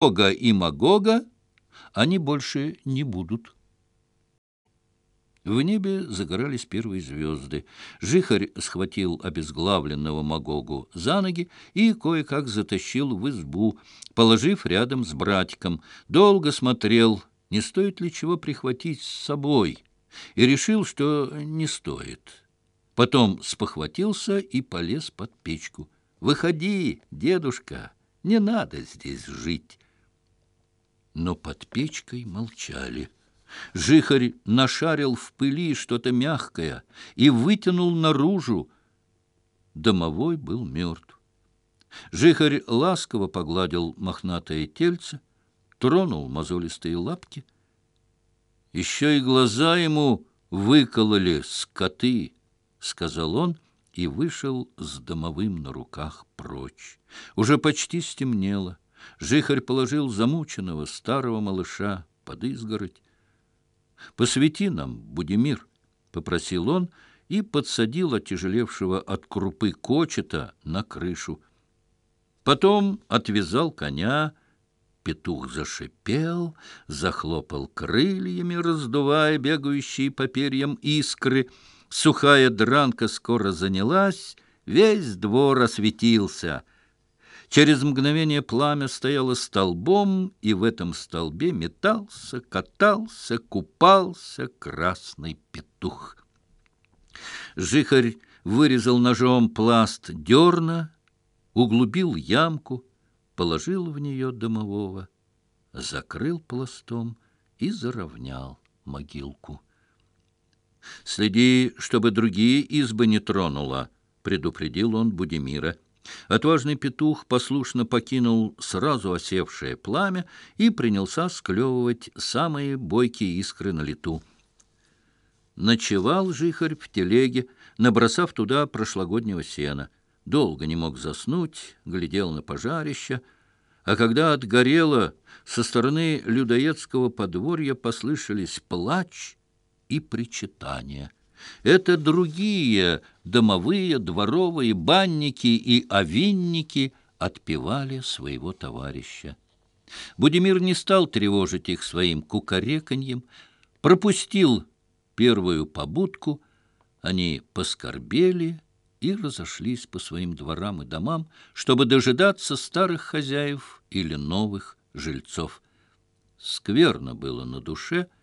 Гога и Магога, они больше не будут. В небе загорались первые звезды. Жихарь схватил обезглавленного Магогу за ноги и кое-как затащил в избу, положив рядом с братиком. Долго смотрел, не стоит ли чего прихватить с собой, и решил, что не стоит. Потом спохватился и полез под печку. «Выходи, дедушка, не надо здесь жить» но под печкой молчали. Жихарь нашарил в пыли что-то мягкое и вытянул наружу. Домовой был мертв. Жихарь ласково погладил мохнатое тельце, тронул мозолистые лапки. «Еще и глаза ему выкололи скоты», — сказал он, — и вышел с домовым на руках прочь. Уже почти стемнело. Жихарь положил замученного старого малыша под изгородь. «Посвети нам, Будимир», — попросил он и подсадил отяжелевшего от крупы кочета на крышу. Потом отвязал коня, петух зашипел, захлопал крыльями, раздувая бегающие по перьям искры. Сухая дранка скоро занялась, весь двор осветился — Через мгновение пламя стояло столбом, и в этом столбе метался, катался, купался красный петух. Жихарь вырезал ножом пласт дерна, углубил ямку, положил в нее домового, закрыл пластом и заровнял могилку. «Следи, чтобы другие избы не тронула», — предупредил он Будимира. — Отважный петух послушно покинул сразу осевшее пламя и принялся склевывать самые бойкие искры на лету. Ночевал жихарь в телеге, набросав туда прошлогоднего сена. Долго не мог заснуть, глядел на пожарище, а когда отгорело, со стороны людоедского подворья послышались плач и причитания — это другие домовые, дворовые, банники и овинники отпевали своего товарища. Будимир не стал тревожить их своим кукареканьем, пропустил первую побудку, они поскорбели и разошлись по своим дворам и домам, чтобы дожидаться старых хозяев или новых жильцов. Скверно было на душе —